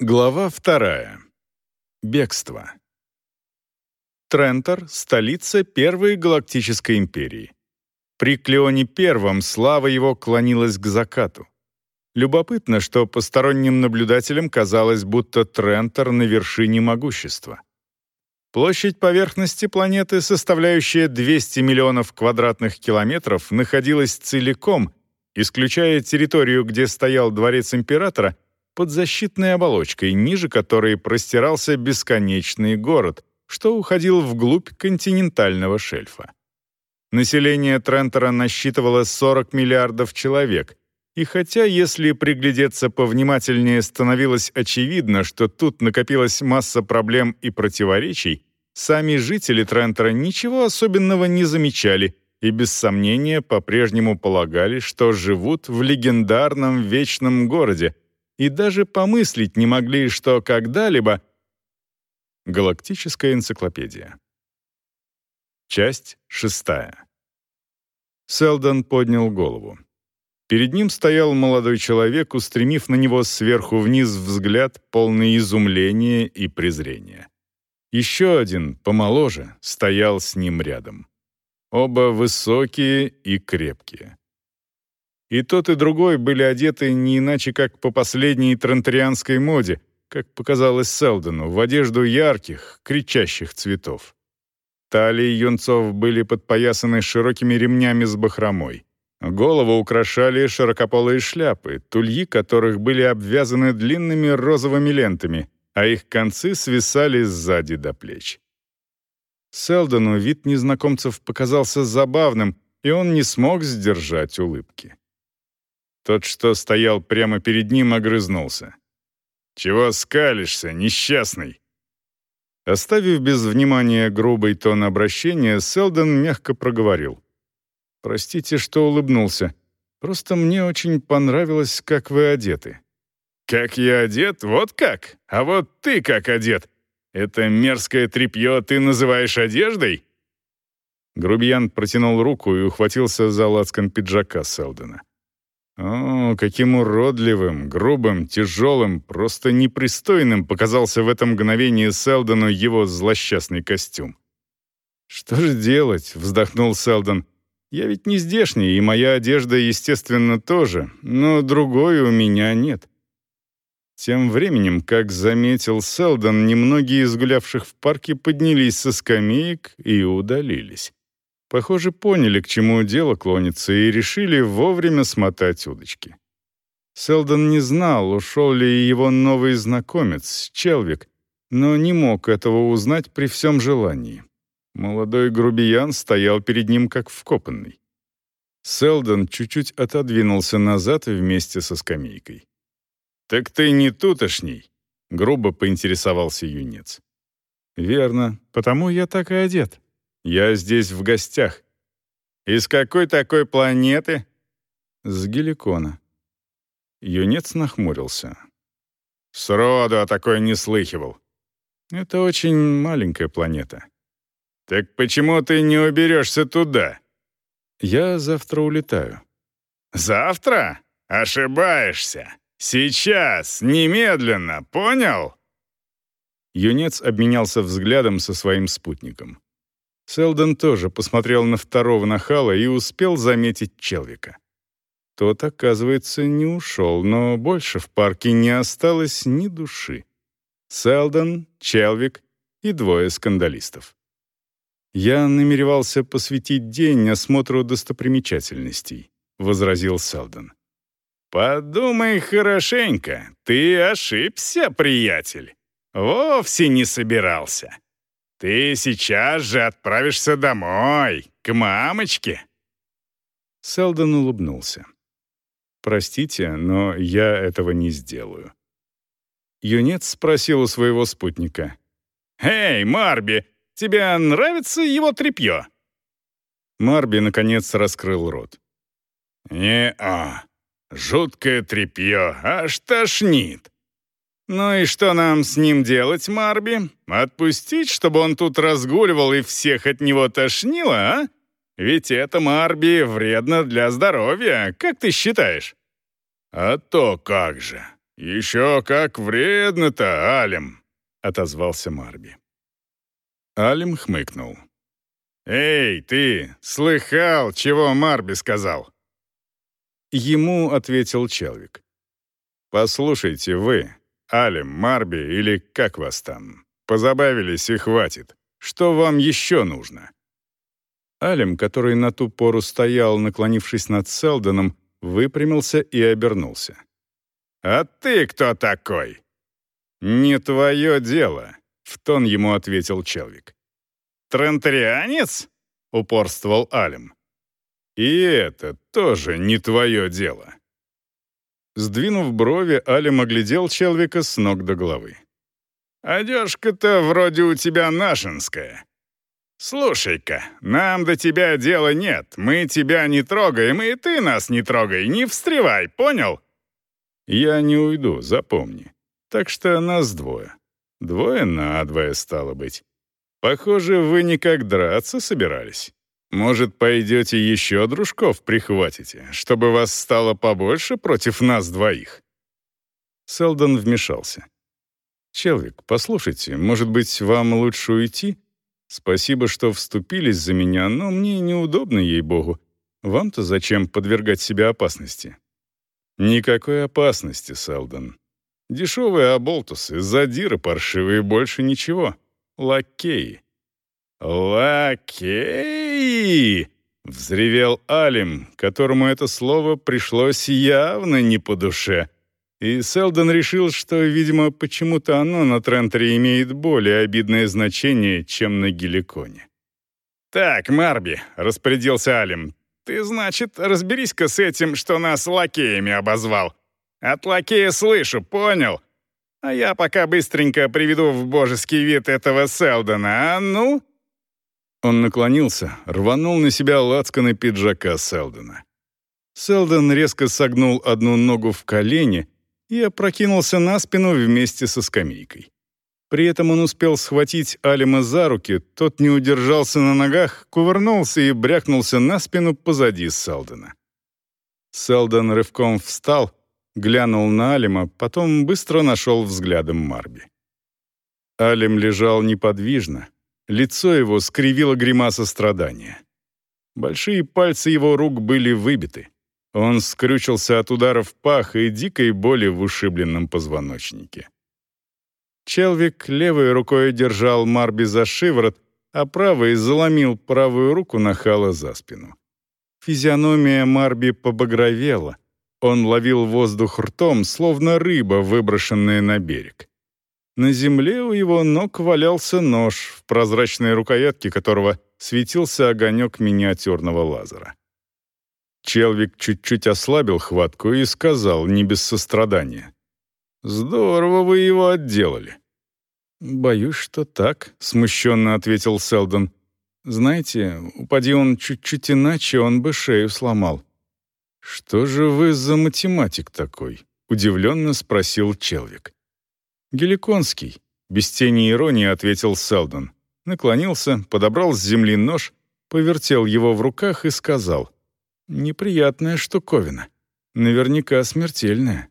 Глава вторая. Бегство. Трентор — столица Первой Галактической империи. При Клеоне I слава его клонилась к закату. Любопытно, что посторонним наблюдателям казалось, будто Трентор на вершине могущества. Площадь поверхности планеты, составляющая 200 миллионов квадратных километров, находилась целиком, исключая территорию, где стоял дворец императора — под защитной оболочкой, ниже которой простирался бесконечный город, что уходил вглубь континентального шельфа. Население Трентера насчитывало 40 миллиардов человек, и хотя, если приглядеться повнимательнее, становилось очевидно, что тут накопилась масса проблем и противоречий, сами жители Трентера ничего особенного не замечали и без сомнения по-прежнему полагали, что живут в легендарном вечном городе, и даже помыслить не могли, что когда-либо... Галактическая энциклопедия. Часть шестая. Селдон поднял голову. Перед ним стоял молодой человек, устремив на него сверху вниз взгляд, полный изумления и презрения. Еще один, помоложе, стоял с ним рядом. Оба высокие и крепкие. И тот, и другой были одеты не иначе, как по последней трентарианской моде, как показалось Селдону, в одежду ярких, кричащих цветов. Талии юнцов были подпоясаны широкими ремнями с бахромой. Голову украшали широкополые шляпы, тульи которых были обвязаны длинными розовыми лентами, а их концы свисали сзади до плеч. Селдону вид незнакомцев показался забавным, и он не смог сдержать улыбки. Тот, что стоял прямо перед ним, огрызнулся. «Чего скалишься, несчастный?» Оставив без внимания грубый тон обращения, Селдон мягко проговорил. «Простите, что улыбнулся. Просто мне очень понравилось, как вы одеты». «Как я одет? Вот как? А вот ты как одет? Это мерзкое тряпье ты называешь одеждой?» Грубиян протянул руку и ухватился за лацкан пиджака Селдона. О, каким уродливым, грубым, тяжелым, просто непристойным показался в этом мгновении Селдону его злосчастный костюм. «Что же делать?» — вздохнул Селдон. «Я ведь не здешний, и моя одежда, естественно, тоже, но другой у меня нет». Тем временем, как заметил Селдон, немногие из гулявших в парке поднялись со скамеек и удалились. Похоже, поняли, к чему дело клонится, и решили вовремя смотать удочки. Селдон не знал, ушел ли его новый знакомец, Челвик, но не мог этого узнать при всем желании. Молодой грубиян стоял перед ним как вкопанный. Селдон чуть-чуть отодвинулся назад вместе со скамейкой. «Так ты не тутошний», — грубо поинтересовался юнец. «Верно, потому я так и одет», я здесь в гостях. Из какой такой планеты? С Геликона. Юнец нахмурился. Сроду о такой не слыхивал. Это очень маленькая планета. Так почему ты не уберешься туда? Я завтра улетаю. Завтра? Ошибаешься. Сейчас, немедленно, понял? Юнец обменялся взглядом со своим спутником. Селдон тоже посмотрел на второго нахала и успел заметить Челвика. Тот, оказывается, не ушел, но больше в парке не осталось ни души. Селдон, Челвик и двое скандалистов. «Я намеревался посвятить день осмотру достопримечательностей», — возразил Селдон. «Подумай хорошенько, ты ошибся, приятель. Вовсе не собирался. Ты сейчас же отправишься домой, к мамочке!» Селдон улыбнулся. «Простите, но я этого не сделаю». Юнец спросил у своего спутника. «Эй, Марби, тебе нравится его тряпье?» Марби, наконец, раскрыл рот. «Не-а, жуткое тряпье, аж тошнит. «Ну и что нам с ним делать, Марби? Отпустить, чтобы он тут разгуливал и всех от него тошнило, а? Ведь это, Марби, вредно для здоровья, как ты считаешь?» «А то как же! «Еще как вредно-то, Алим!» — отозвался Марби. Алим хмыкнул. «Эй, ты, слыхал, чего Марби сказал?» Ему ответил Челвик. «Послушайте вы, Алим, Марби или как вас там, позабавились и хватит. Что вам еще нужно?» Алим, который на ту пору стоял, наклонившись над Селдоном, выпрямился и обернулся. «А ты кто такой?» «Не твое дело», — в тон ему ответил Челвик. «Трентарианец?» — упорствовал Алим. «И это тоже не твое дело». Сдвинув брови, Алим оглядел Челвика с ног до головы. «Одежка-то вроде у тебя нашинская. «Слушай-ка, нам до тебя дела нет. Мы тебя не трогаем, и ты нас не трогай. Не встревай, понял?» «Я не уйду, запомни. Так что нас двое. Двое на двое стало быть. Похоже, вы никак драться собирались. Может, пойдете еще дружков прихватите, чтобы вас стало побольше против нас двоих?» Селдон вмешался. «Челвик, послушайте, может быть, вам лучше уйти?» Спасибо, что вступились за меня, но мне неудобно, ей-богу. Вам-то зачем подвергать себя опасности? Никакой опасности, Селдон. Дешевые оболтусы, задиры паршивые, больше ничего. Лакеи. Лакеи! Взревел Алим, которому это слово пришлось явно не по душе — и Селдон решил, что, видимо, почему-то оно на Трентере имеет более обидное значение, чем на Геликоне. «Так, Марби», — распорядился Алим, — «ты, значит, разберись-ка с этим, что нас лакеями обозвал. От лакея слышу, понял? А я пока быстренько приведу в божеский вид этого Селдона, а ну?» Он наклонился, рванул на себя лацканы пиджака Селдона. Селдон резко согнул одну ногу в колени — и опрокинулся на спину вместе со скамейкой. При этом он успел схватить Алима за руки, тот не удержался на ногах, кувырнулся и брякнулся на спину позади Селдона. Селдон рывком встал, глянул на Алима, потом быстро нашел взглядом Марби. Алим лежал неподвижно, лицо его скривило гримаса страдания. Большие пальцы его рук были выбиты. Он скрючился от ударов пах и дикой боли в ушибленном позвоночнике. Челвик левой рукой держал Марби за шиворот, а правой заломил правую руку нахала за спину. Физиономия Марби побагровела. Он ловил воздух ртом, словно рыба, выброшенная на берег. На земле у его ног валялся нож, в прозрачной рукоятке которого светился огонек миниатюрного лазера. Челвик чуть-чуть ослабил хватку и сказал, не без сострадания. «Здорово вы его отделали». «Боюсь, что так», — смущенно ответил Селдон. «Знаете, упади он чуть-чуть иначе, он бы шею сломал». «Что же вы за математик такой?» — удивленно спросил Челвик. «Геликонский», — без тени иронии ответил Селдон. Наклонился, подобрал с земли нож, повертел его в руках и сказал — Неприятная штуковина. Наверняка смертельная.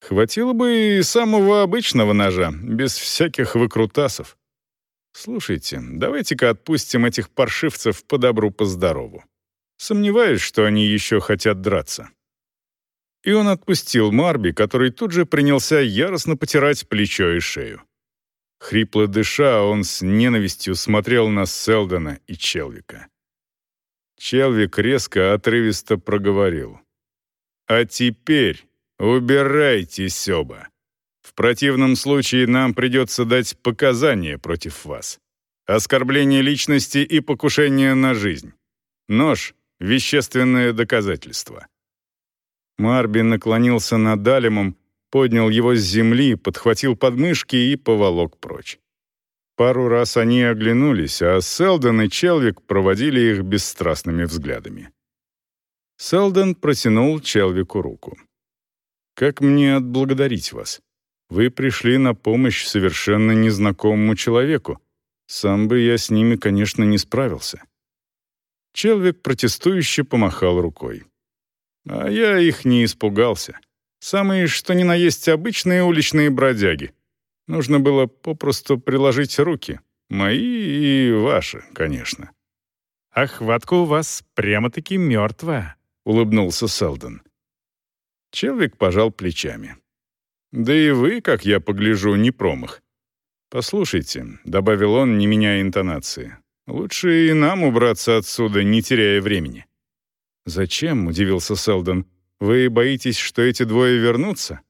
Хватило бы и самого обычного ножа, без всяких выкрутасов. Слушайте, давайте-ка отпустим этих паршивцев по добру, по здорову. Сомневаюсь, что они еще хотят драться. И он отпустил Марби, который тут же принялся яростно потирать плечо и шею. Хрипло дыша, он с ненавистью смотрел на Селдона и Челвика. Челвик резко, отрывисто проговорил. «А теперь убирайтесь оба. В противном случае нам придется дать показания против вас. Оскорбление личности и покушение на жизнь. Нож — вещественное доказательство». Марби наклонился над Алимом, поднял его с земли, подхватил подмышки и поволок прочь. Пару раз они оглянулись, а Селдон и Челвик проводили их бесстрастными взглядами. Селдон протянул Челвику руку. «Как мне отблагодарить вас? Вы пришли на помощь совершенно незнакомому человеку. Сам бы я с ними, конечно, не справился». Челвик протестующе помахал рукой. «А я их не испугался. Самые, что ни на есть, обычные уличные бродяги. Нужно было попросту приложить руки. Мои и ваши, конечно. «А хватка у вас прямо-таки мертвая», — улыбнулся Селдон. Челвик пожал плечами. «Да и вы, как я погляжу, не промах. Послушайте», — добавил он, не меняя интонации, «лучше и нам убраться отсюда, не теряя времени». «Зачем?» — удивился Селдон. «Вы боитесь, что эти двое вернутся?»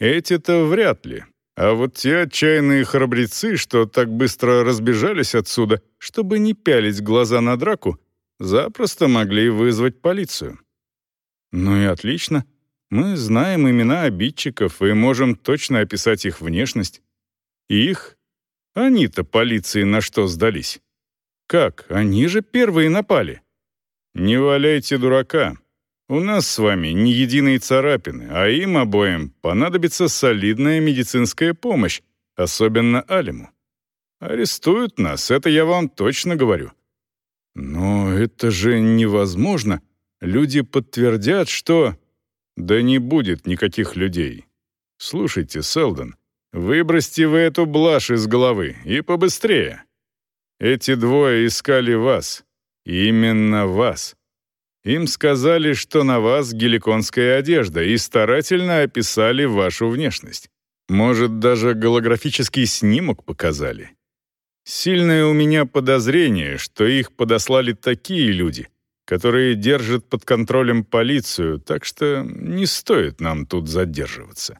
«Эти-то вряд ли. А вот те отчаянные храбрецы, что так быстро разбежались отсюда, чтобы не пялить глаза на драку, запросто могли вызвать полицию». «Ну и отлично. Мы знаем имена обидчиков и можем точно описать их внешность. Их? Они-то полиции на что сдались? Как? Они же первые напали. Не валяйте дурака. У нас с вами ни единой царапины, а им обоим понадобится солидная медицинская помощь, особенно Алиму. Арестуют нас, это я вам точно говорю. Но это же невозможно. Люди подтвердят, что... Да не будет никаких людей. Слушайте, Селдон, выбросьте вы эту блажь из головы и побыстрее. Эти двое искали вас. Именно вас. Им сказали, что на вас геликонская одежда, и старательно описали вашу внешность. Может, даже голографический снимок показали. Сильное у меня подозрение, что их подослали такие люди, которые держат под контролем полицию, так что не стоит нам тут задерживаться».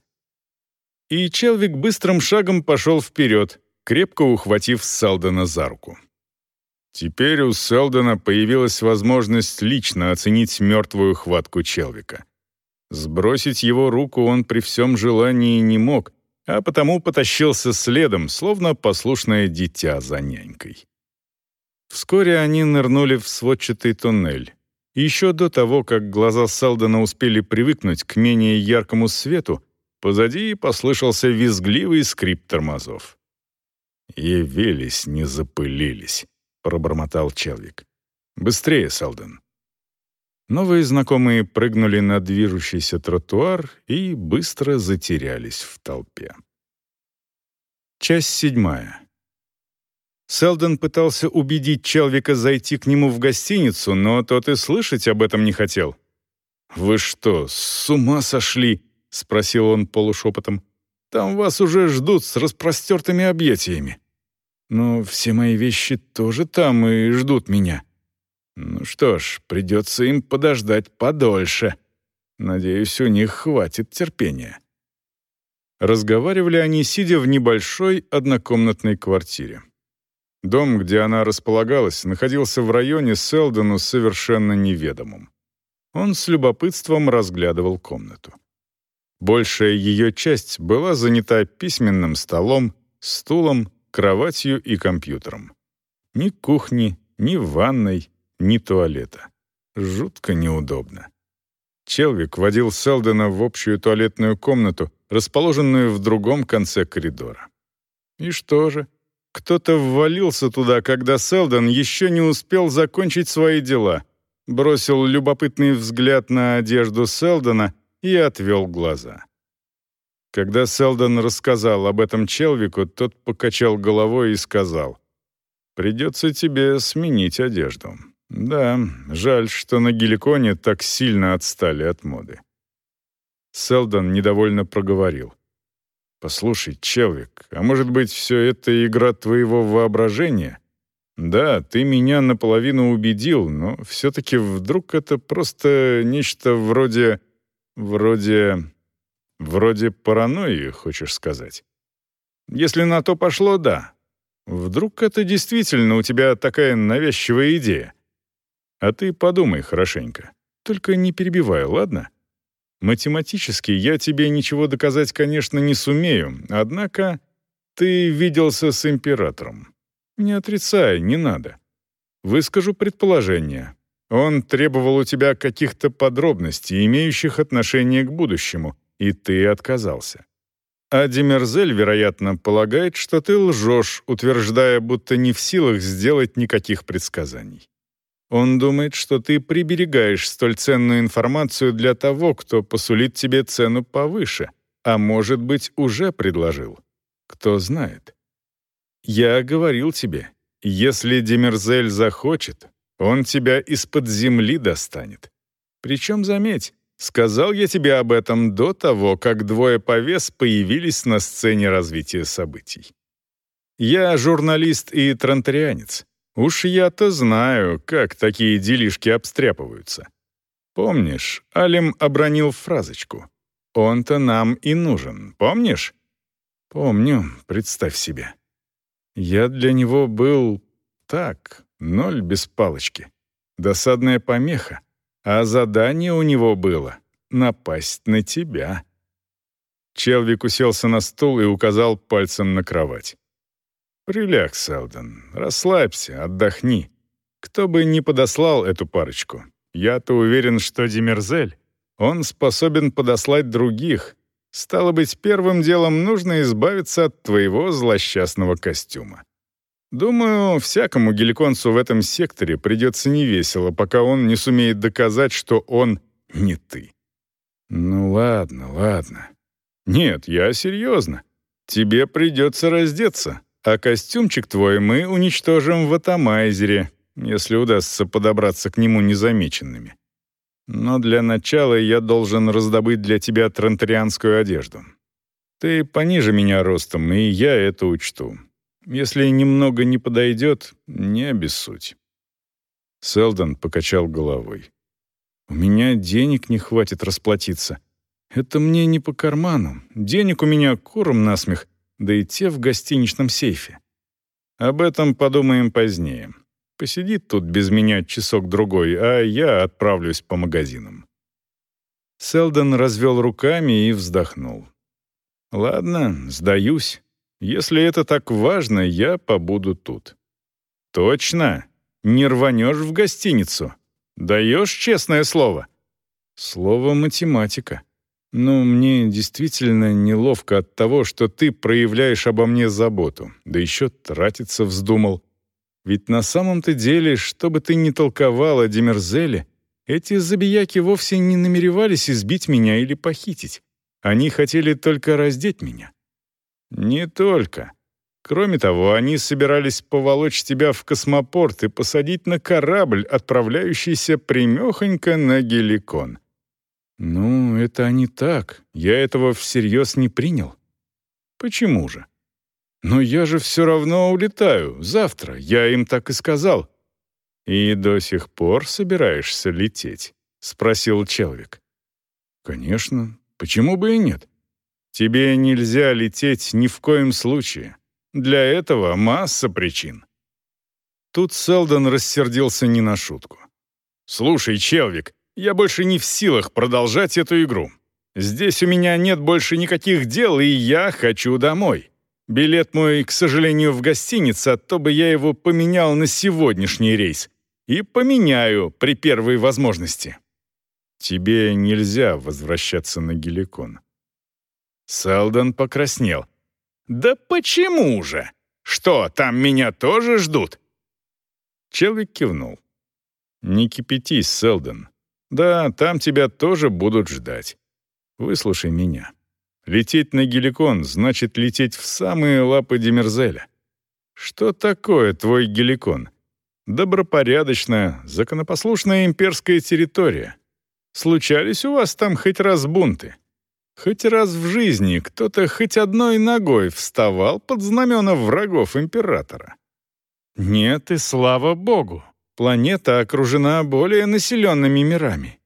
И Челвик быстрым шагом пошел вперед, крепко ухватив Селдона за руку. Теперь у Селдона появилась возможность лично оценить мертвую хватку Челвика. Сбросить его руку он при всем желании не мог, а потому потащился следом, словно послушное дитя за нянькой. Вскоре они нырнули в сводчатый туннель. Еще до того, как глаза Селдона успели привыкнуть к менее яркому свету, позади послышался визгливый скрип тормозов. «Явились, не запылились», — пробормотал Челвик. «Быстрее, Селдон». Новые знакомые прыгнули на движущийся тротуар и быстро затерялись в толпе. Часть седьмая. Селдон пытался убедить Челвика зайти к нему в гостиницу, но тот и слышать об этом не хотел. «Вы что, с ума сошли?» — спросил он полушепотом. «Там вас уже ждут с распростертыми объятиями». «Но все мои вещи тоже там и ждут меня». «Ну что ж, придется им подождать подольше. Надеюсь, у них хватит терпения». Разговаривали они, сидя в небольшой однокомнатной квартире. Дом, где она располагалась, находился в районе Селдону совершенно неведомым. Он с любопытством разглядывал комнату. Большая ее часть была занята письменным столом, стулом, кроватью и компьютером. Ни кухни, ни ванной, ни туалета. Жутко неудобно. Челвик водил Селдона в общую туалетную комнату, расположенную в другом конце коридора. И что же? Кто-то ввалился туда, когда Селдон еще не успел закончить свои дела, бросил любопытный взгляд на одежду Селдона и отвел глаза. Когда Селдон рассказал об этом Челвику, тот покачал головой и сказал, «Придется тебе сменить одежду. Да, жаль, что на Геликоне так сильно отстали от моды». Селдон недовольно проговорил. «Послушай, Челвик, а может быть, все это игра твоего воображения? Да, ты меня наполовину убедил, но все-таки вдруг это просто нечто вроде... вроде... вроде паранойи, хочешь сказать? Если на то пошло, да. Вдруг это действительно у тебя такая навязчивая идея? А ты подумай хорошенько. Только не перебивай, ладно?» Математически я тебе ничего доказать, конечно, не сумею, однако ты виделся с императором. Не отрицай, не надо. Выскажу предположение. Он требовал у тебя каких-то подробностей, имеющих отношение к будущему, и ты отказался. А Демерзель, вероятно, полагает, что ты лжешь, утверждая, будто не в силах сделать никаких предсказаний. Он думает, что ты приберегаешь столь ценную информацию для того, кто посулит тебе цену повыше, а может быть, уже предложил. Кто знает. Я говорил тебе, если Демерзель захочет, он тебя из-под земли достанет. Причем, заметь, сказал я тебе об этом до того, как двое повес появились на сцене развития событий. Я журналист и транторианец. Уж я-то знаю, как такие делишки обстряпываются. Помнишь, Алим обронил фразочку. «Он-то нам и нужен, помнишь?» «Помню, представь себе. Я для него был так, ноль без палочки. Досадная помеха. А задание у него было — напасть на тебя». Челвик уселся на стул и указал пальцем на кровать. «Приляг, Селдон, расслабься, отдохни. Кто бы ни подослал эту парочку, я-то уверен, что Демерзель, он способен подослать других. Стало быть, первым делом нужно избавиться от твоего злосчастного костюма. Думаю, всякому геликонцу в этом секторе придется невесело, пока он не сумеет доказать, что он не ты. Ну ладно, ладно. Нет, я серьезно. Тебе придется раздеться, а костюмчик твой мы уничтожим в атомайзере, если удастся подобраться к нему незамеченными. Но для начала я должен раздобыть для тебя транторианскую одежду. Ты пониже меня ростом, и я это учту. Если немного не подойдет, не обессудь». Селдон покачал головой. «У меня денег не хватит расплатиться. Это мне не по карману. Денег у меня куром насмех, да и те в гостиничном сейфе. Об этом подумаем позднее. Посидит тут без меня часок-другой, а я отправлюсь по магазинам». Селдон развел руками и вздохнул. «Ладно, сдаюсь. Если это так важно, я побуду тут». «Точно? Не рванешь в гостиницу? Даешь честное слово?» «Слово математика», «Ну, мне действительно неловко от того, что ты проявляешь обо мне заботу, да еще тратиться вздумал. Ведь на самом-то деле, что бы ты ни толковал о Демерзеле, эти забияки вовсе не намеревались избить меня или похитить. Они хотели только раздеть меня». «Не только. Кроме того, они собирались поволочь тебя в космопорт и посадить на корабль, отправляющийся примехонько на Геликон». «Ну, это они так. Я этого всерьез не принял». «Почему же?» «Но я же все равно улетаю. Завтра. Я им так и сказал». «И до сих пор собираешься лететь?» — спросил Челвик. «Конечно. Почему бы и нет? Тебе нельзя лететь ни в коем случае. Для этого масса причин». Тут Селдон рассердился не на шутку. «Слушай, Челвик, я больше не в силах продолжать эту игру. Здесь у меня нет больше никаких дел, и я хочу домой. Билет мой, к сожалению, в гостинице, а то бы я его поменял на сегодняшний рейс. И поменяю при первой возможности. Тебе нельзя возвращаться на Геликон. Селдон покраснел. «Да почему же? Что, там меня тоже ждут?» Челвик кивнул. «Не кипятись, Селдон. Да, там тебя тоже будут ждать. Выслушай меня. Лететь на геликон значит лететь в самые лапы Демерзеля. Что такое твой геликон? Добропорядочная, законопослушная имперская территория. Случались у вас там хоть раз бунты? Хоть раз в жизни кто-то хоть одной ногой вставал под знамена врагов императора? Нет, и слава богу. Планета окружена более населенными мирами.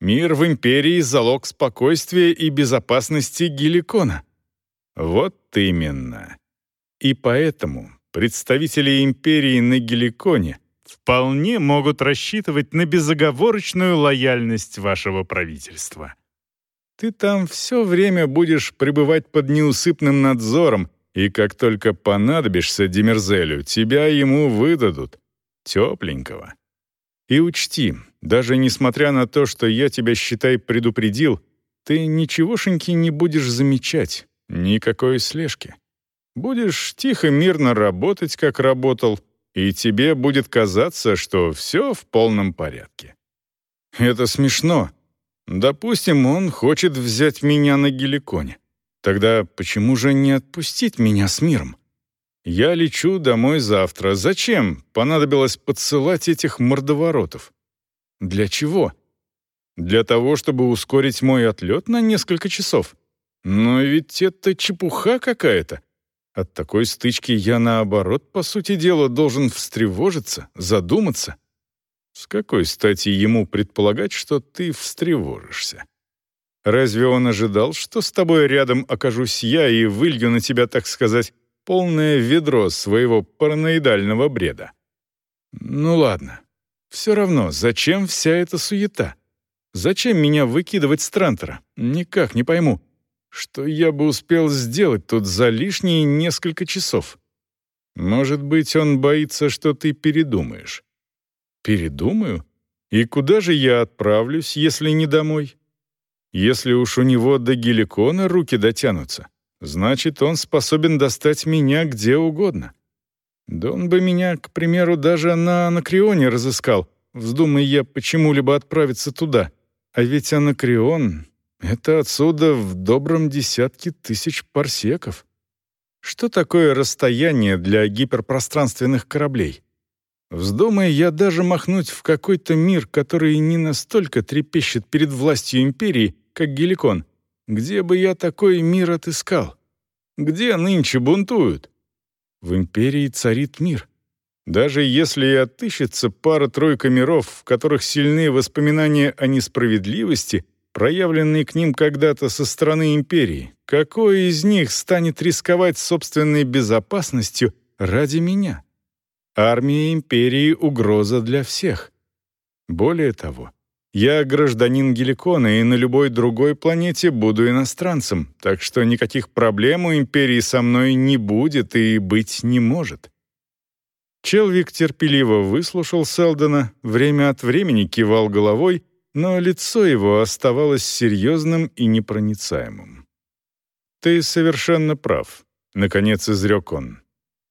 Мир в Империи — залог спокойствия и безопасности Геликона. Вот именно. И поэтому представители Империи на Геликоне вполне могут рассчитывать на безоговорочную лояльность вашего правительства. Ты там все время будешь пребывать под неусыпным надзором, и как только понадобишься Демерзелю, тебя ему выдадут тепленького. И учти, даже несмотря на то, что я тебя, считай, предупредил, ты ничегошеньки не будешь замечать, никакой слежки. Будешь тихо, мирно работать, как работал, и тебе будет казаться, что все в полном порядке. Это смешно. Допустим, он хочет взять меня на геликоне. Тогда почему же не отпустить меня с миром? Я лечу домой завтра. Зачем понадобилось подсылать этих мордоворотов? Для чего? Для того, чтобы ускорить мой отлет на несколько часов. Но ведь это чепуха какая-то. От такой стычки я, наоборот, по сути дела, должен встревожиться, задуматься. С какой стати ему предполагать, что ты встревожишься? Разве он ожидал, что с тобой рядом окажусь я и вылью на тебя, так сказать, полное ведро своего параноидального бреда? Ну ладно. Все равно, зачем вся эта суета? Зачем меня выкидывать с Трантера? Никак не пойму. Что я бы успел сделать тут за лишние несколько часов? Может быть, он боится, что ты передумаешь. Передумаю? И куда же я отправлюсь, если не домой? Если уж у него до геликона руки дотянутся, значит, он способен достать меня где угодно. Да он бы меня, к примеру, даже на Анакреоне разыскал, вздумай я почему-либо отправиться туда. А ведь Анакреон это отсюда в добром десятке тысяч парсеков. Что такое расстояние для гиперпространственных кораблей? Вздумай я даже махнуть в какой-то мир, который не настолько трепещет перед властью империи, как Геликон, где бы я такой мир отыскал? Где нынче бунтуют? В империи царит мир. Даже если и отыщется пара-тройка миров, в которых сильны воспоминания о несправедливости, проявленный к ним когда-то со стороны империи, какой из них станет рисковать собственной безопасностью ради меня? Армия империи — угроза для всех. Более того, я гражданин Геликона и на любой другой планете буду иностранцем, так что никаких проблем у империи со мной не будет и быть не может. Челвик терпеливо выслушал Селдона, время от времени кивал головой но лицо его оставалось серьезным и непроницаемым. «Ты совершенно прав», — наконец изрек он.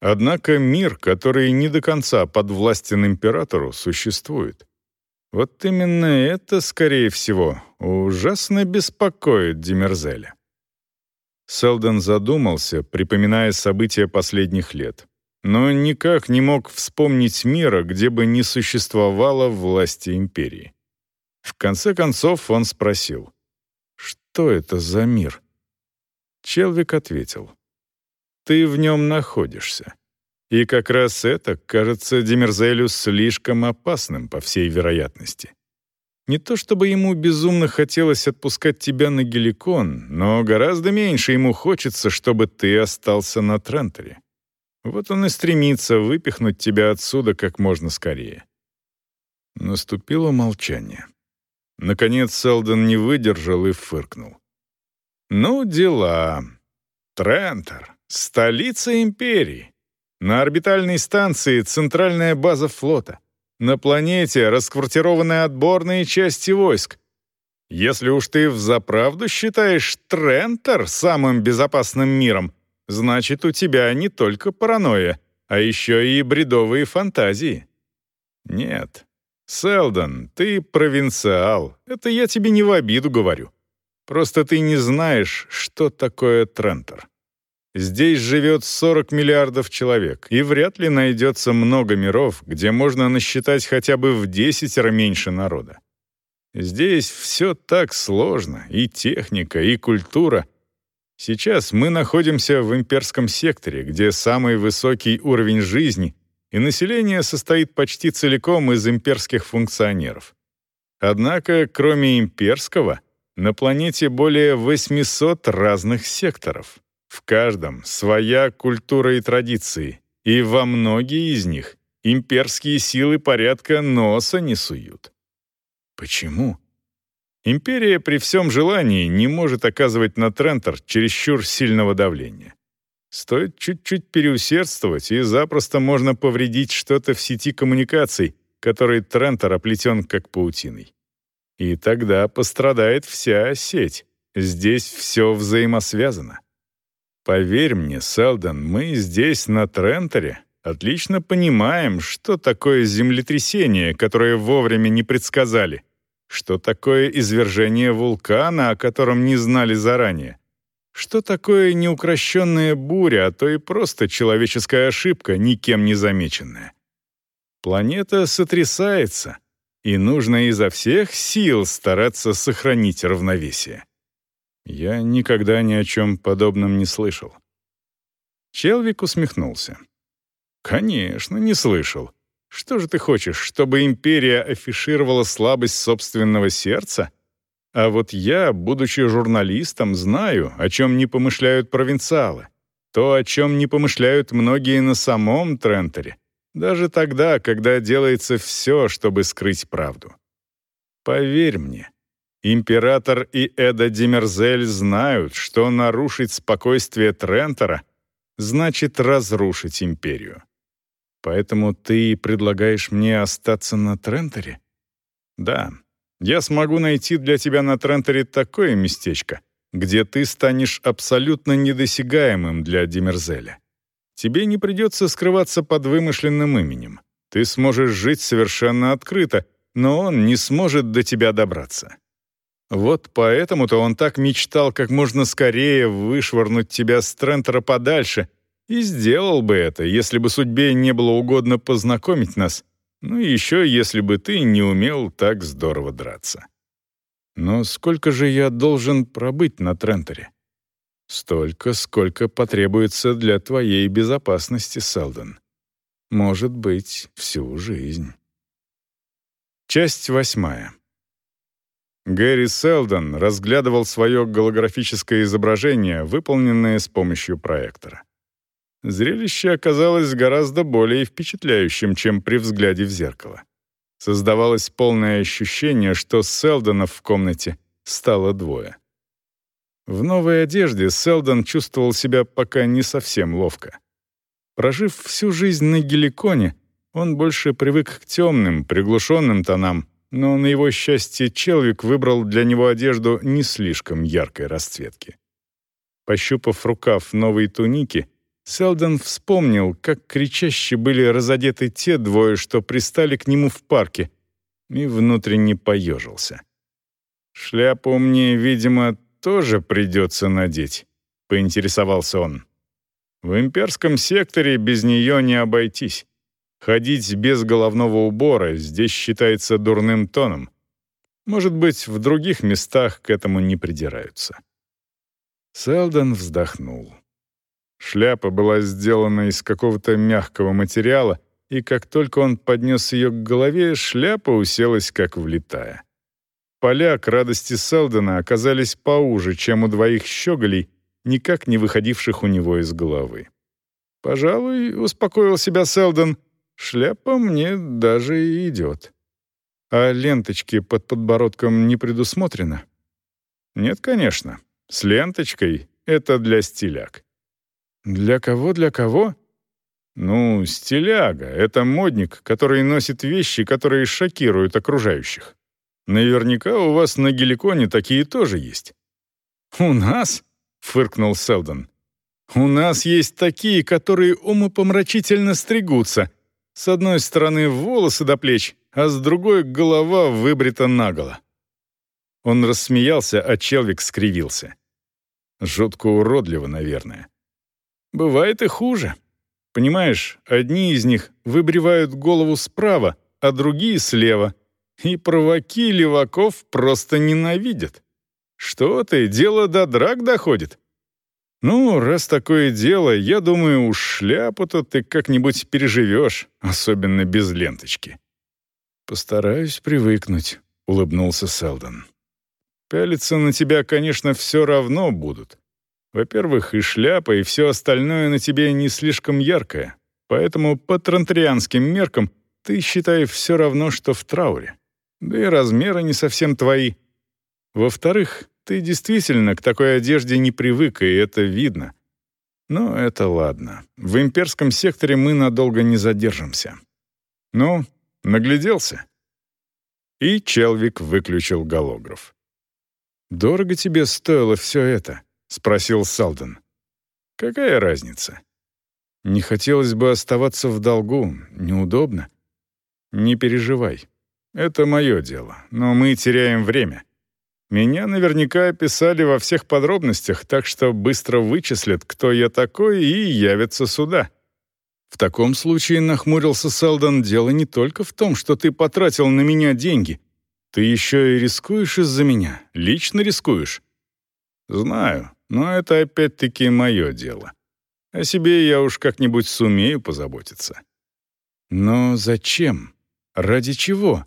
«Однако мир, который не до конца подвластен императору, существует. Вот именно это, скорее всего, ужасно беспокоит Демерзеля». Селдон задумался, припоминая события последних лет, но никак не мог вспомнить мира, где бы не существовало власти империи. В конце концов он спросил, «Что это за мир?» Челвик ответил, «Ты в нем находишься. И как раз это кажется Демерзелю слишком опасным, по всей вероятности. Не то чтобы ему безумно хотелось отпускать тебя на Геликон, но гораздо меньше ему хочется, чтобы ты остался на Трентере. Вот он и стремится выпихнуть тебя отсюда как можно скорее». Наступило молчание. Наконец Селдон не выдержал и фыркнул. «Ну, дела. Трентер, столица империи. На орбитальной станции центральная база флота. На планете расквартированы отборные части войск. Если уж ты взаправду считаешь Трентер самым безопасным миром, значит, у тебя не только паранойя, а еще и бредовые фантазии. Нет, «Селдон, ты провинциал. Это я тебе не в обиду говорю. Просто ты не знаешь, что такое Трентер. Здесь живет 40 миллиардов человек, и вряд ли найдется много миров, где можно насчитать хотя бы в десятеро меньше народа. Здесь все так сложно, и техника, и культура. Сейчас мы находимся в имперском секторе, где самый высокий уровень жизни и население состоит почти целиком из имперских функционеров. Однако, кроме имперского, на планете более 800 разных секторов. В каждом своя культура и традиции, и во многие из них имперские силы порядка носа не суют. Почему? Империя при всем желании не может оказывать на Трентор чересчур сильного давления. Стоит чуть-чуть переусердствовать, и запросто можно повредить что-то в сети коммуникаций, которой Трентер оплетен как паутиной. И тогда пострадает вся сеть. Здесь все взаимосвязано. Поверь мне, Селдон, мы здесь, на Трентере, отлично понимаем, что такое землетрясение, которое вовремя не предсказали, что такое извержение вулкана, о котором не знали заранее, что такое неукрощенная буря, а то и просто человеческая ошибка, никем не замеченная. Планета сотрясается, и нужно изо всех сил стараться сохранить равновесие. Я никогда ни о чем подобном не слышал. Челвик усмехнулся. «Конечно, не слышал. Что же ты хочешь, чтобы империя афишировала слабость собственного сердца? А вот я, будучи журналистом, знаю, о чем не помышляют провинциалы. То, о чем не помышляют многие на самом Трентере. Даже тогда, когда делается все, чтобы скрыть правду. Поверь мне, император и Эда Демерзель знают, что нарушить спокойствие Трентера значит разрушить империю. Поэтому ты предлагаешь мне остаться на Трентере? Да, я смогу найти для тебя на Трентере такое местечко, где ты станешь абсолютно недосягаемым для Демерзеля. Тебе не придется скрываться под вымышленным именем. Ты сможешь жить совершенно открыто, но он не сможет до тебя добраться. Вот поэтому-то он так мечтал как можно скорее вышвырнуть тебя с Трентера подальше — и сделал бы это, если бы судьбе не было угодно познакомить нас, ну и еще если бы ты не умел так здорово драться. Но сколько же я должен пробыть на Трентере? Столько, сколько потребуется для твоей безопасности, Селдон. Может быть, всю жизнь. Часть восьмая. Гэри Селдон разглядывал свое голографическое изображение, выполненное с помощью проектора. Зрелище оказалось гораздо более впечатляющим, чем при взгляде в зеркало. Создавалось полное ощущение, что Селдонов в комнате стало двое. В новой одежде Селдон чувствовал себя пока не совсем ловко. Прожив всю жизнь на геликоне, он больше привык к темным, приглушенным тонам, но на его счастье Челвик выбрал для него одежду не слишком яркой расцветки. Пощупав рукав новой туники, Селдон вспомнил, как кричаще были разодеты те двое, что пристали к нему в парке, и внутренне поежился. «Шляпу мне, видимо, тоже придется надеть», — поинтересовался он. «В имперском секторе без нее не обойтись. Ходить без головного убора здесь считается дурным тоном. Может быть, в других местах к этому не придираются». Селдон вздохнул. Шляпа была сделана из какого-то мягкого материала, и как только он поднес ее к голове, шляпа уселась как влитая. Поля к радости Селдона оказались поуже, чем у двоих щеголей, никак не выходивших у него из головы. «Пожалуй, — успокоил себя Селдон, — шляпа мне даже и идет. А ленточки под подбородком не предусмотрено?» «Нет, конечно. С ленточкой — это для стиляк. Для кого, для кого? Ну, стиляга — это модник, который носит вещи, которые шокируют окружающих. Наверняка у вас на Геликоне такие тоже есть. «У нас?» — фыркнул Селдон. «У нас есть такие, которые умопомрачительно стригутся. С одной стороны волосы до плеч, а с другой голова выбрита наголо». Он рассмеялся, а Челвик скривился. Жутко уродливо, наверное. Бывает и хуже. Понимаешь, одни из них выбривают голову справа, а другие слева. И провоки леваков просто ненавидят. Что ты, дело до драк доходит. Ну, раз такое дело, я думаю, уж шляпу-то ты как-нибудь переживешь, особенно без ленточки. Постараюсь привыкнуть, улыбнулся Селдон. Пялиться на тебя, конечно, все равно будут. Во-первых, и шляпа, и все остальное на тебе не слишком яркое, поэтому по трантрианским меркам ты, считай, все равно, что в трауре. Да и размеры не совсем твои. Во-вторых, ты действительно к такой одежде не привык, и это видно. Но это ладно. В имперском секторе мы надолго не задержимся. Ну, нагляделся. И Челвик выключил голограф. «Дорого тебе стоило все это?» — спросил Салден. «Какая разница? Не хотелось бы оставаться в долгу, неудобно. Не переживай. Это мое дело, но мы теряем время. Меня наверняка описали во всех подробностях, так что быстро вычислят, кто я такой, и явятся сюда. В таком случае, нахмурился Селдон, дело не только в том, что ты потратил на меня деньги. Ты еще и рискуешь из-за меня, лично рискуешь. Знаю, но это опять-таки мое дело. О себе я уж как-нибудь сумею позаботиться. Но зачем? Ради чего?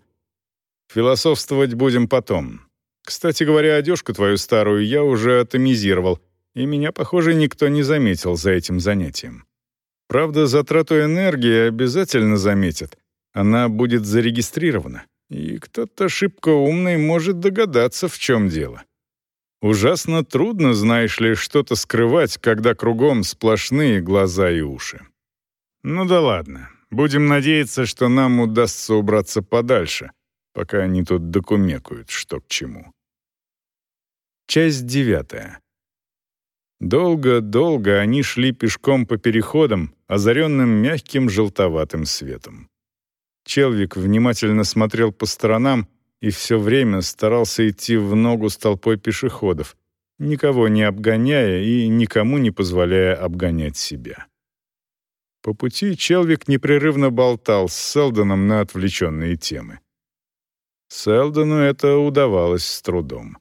Философствовать будем потом. Кстати говоря, одежку твою старую я уже атомизировал, и меня, похоже, никто не заметил за этим занятием. Правда, затрату энергии обязательно заметят. Она будет зарегистрирована, и кто-то шибко умный может догадаться, в чем дело. Ужасно трудно, знаешь ли, что-то скрывать, когда кругом сплошные глаза и уши. Ну да ладно, будем надеяться, что нам удастся убраться подальше, пока они тут докумекают, что к чему. Часть девятая. Долго-долго они шли пешком по переходам, озаренным мягким желтоватым светом. Челвик внимательно смотрел по сторонам и все время старался идти в ногу с толпой пешеходов, никого не обгоняя и никому не позволяя обгонять себя. По пути Челвик непрерывно болтал с Селдоном на отвлеченные темы. Селдону это удавалось с трудом.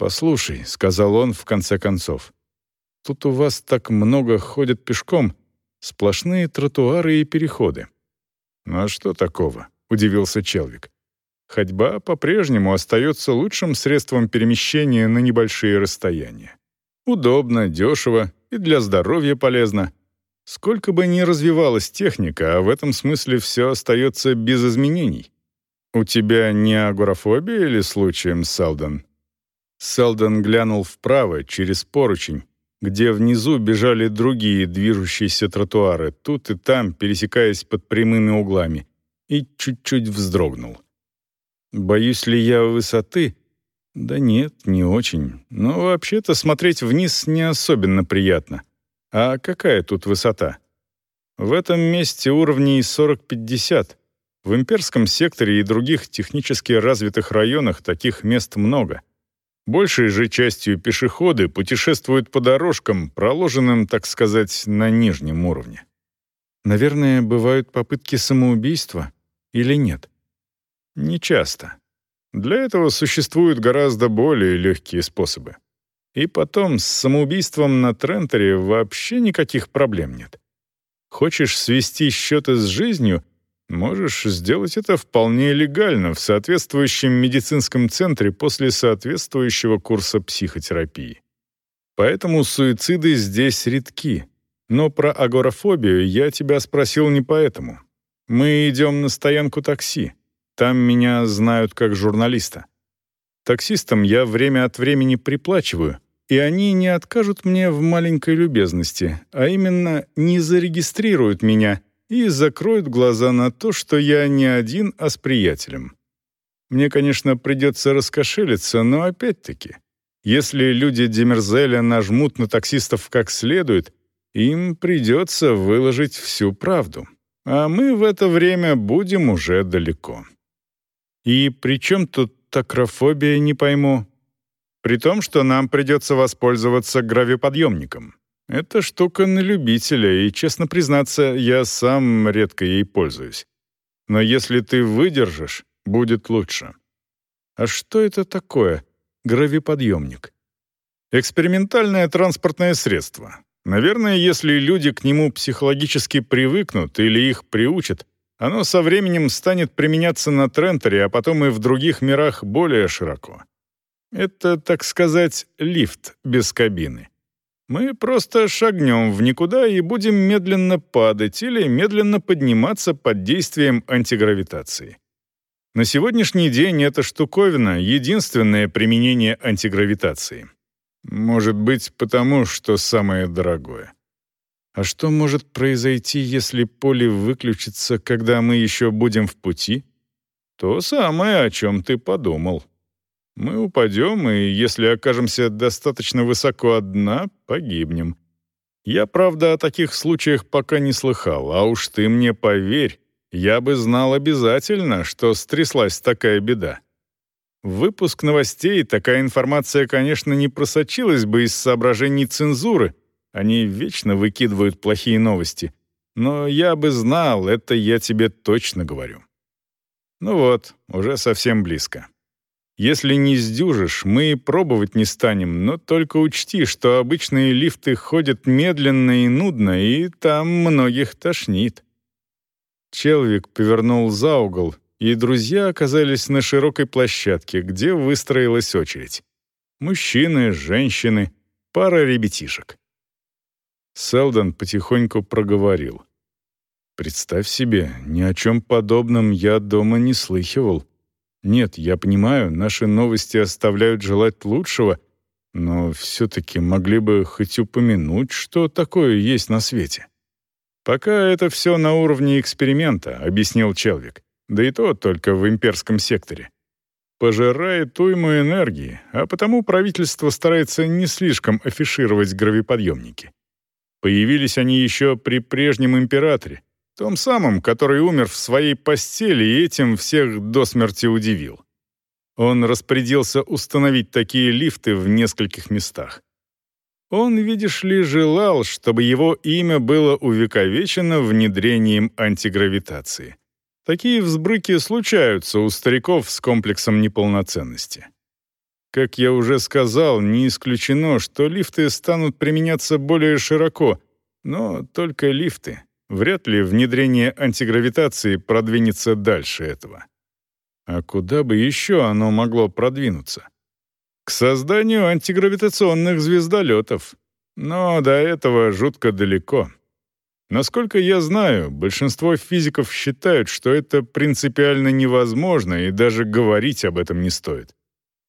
«Послушай», — сказал он в конце концов, — «тут у вас так много ходят пешком, сплошные тротуары и переходы». «Ну а что такого?» — удивился Челвик. «Ходьба по-прежнему остается лучшим средством перемещения на небольшие расстояния. Удобно, дешево и для здоровья полезно. Сколько бы ни развивалась техника, а в этом смысле все остается без изменений. У тебя не агорафобия или случаем, Салден?» Селдон глянул вправо, через поручень, где внизу бежали другие движущиеся тротуары, тут и там, пересекаясь под прямыми углами, и чуть-чуть вздрогнул. «Боюсь ли я высоты?» «Да нет, не очень. Но вообще-то смотреть вниз не особенно приятно. А какая тут высота?» «В этом месте уровней 40-50. В имперском секторе и других технически развитых районах таких мест много». Большей же частью пешеходы путешествуют по дорожкам, проложенным, так сказать, на нижнем уровне. Наверное, бывают попытки самоубийства или нет? Не часто. Для этого существуют гораздо более легкие способы. И потом, с самоубийством на Трентере вообще никаких проблем нет. Хочешь свести счеты с жизнью, Можешь сделать это вполне легально в соответствующем медицинском центре после соответствующего курса психотерапии. Поэтому суициды здесь редки. Но про агорафобию я тебя спросил не поэтому. Мы идем на стоянку такси. Там меня знают как журналиста. Таксистам я время от времени приплачиваю, и они не откажут мне в маленькой любезности, а именно не зарегистрируют меня — и закроют глаза на то, что я не один, а с приятелем. Мне, конечно, придется раскошелиться, но опять-таки, если люди Демерзеля нажмут на таксистов как следует, им придется выложить всю правду. А мы в это время будем уже далеко. И при чем тут такрофобия, не пойму? При том, что нам придется воспользоваться гравиподъемником. Это штука на любителя, и, честно признаться, я сам редко ей пользуюсь. Но если ты выдержишь, будет лучше. А что это такое? Гравиподъемник. Экспериментальное транспортное средство. Наверное, если люди к нему психологически привыкнут или их приучат, оно со временем станет применяться на Трентере, а потом и в других мирах более широко. Это, так сказать, лифт без кабины. Мы просто шагнем в никуда и будем медленно падать или медленно подниматься под действием антигравитации. На сегодняшний день эта штуковина — единственное применение антигравитации. Может быть, потому что самое дорогое. А что может произойти, если поле выключится, когда мы еще будем в пути? То самое, о чем ты подумал. Мы упадем, и если окажемся достаточно высоко от дна, погибнем. Я, правда, о таких случаях пока не слыхал, а уж ты мне поверь, я бы знал обязательно, что стряслась такая беда. Выпуск новостей такая информация, конечно, не просочилась бы из соображений цензуры, они вечно выкидывают плохие новости, но я бы знал, это я тебе точно говорю. Ну вот, уже совсем близко. Если не сдюжишь, мы и пробовать не станем, но только учти, что обычные лифты ходят медленно и нудно, и там многих тошнит». Челвик повернул за угол, и друзья оказались на широкой площадке, где выстроилась очередь. Мужчины, женщины, пара ребятишек. Селдон потихоньку проговорил. «Представь себе, ни о чем подобном я дома не слыхивал. Нет, я понимаю, наши новости оставляют желать лучшего, но все-таки могли бы хоть упомянуть, что такое есть на свете. «Пока это все на уровне эксперимента», — объяснил Челвик. «Да и то только в имперском секторе. Пожирает уйму энергии, а потому правительство старается не слишком афишировать гравиподъемники. Появились они еще при прежнем императоре, том самом, который умер в своей постели и этим всех до смерти удивил. Он распорядился установить такие лифты в нескольких местах. Он, видишь ли, желал, чтобы его имя было увековечено внедрением антигравитации. Такие взбрыки случаются у стариков с комплексом неполноценности. Как я уже сказал, не исключено, что лифты станут применяться более широко, но только лифты. Вряд ли внедрение антигравитации продвинется дальше этого. А куда бы еще оно могло продвинуться? К созданию антигравитационных звездолетов. Но до этого жутко далеко. Насколько я знаю, большинство физиков считают, что это принципиально невозможно, и даже говорить об этом не стоит.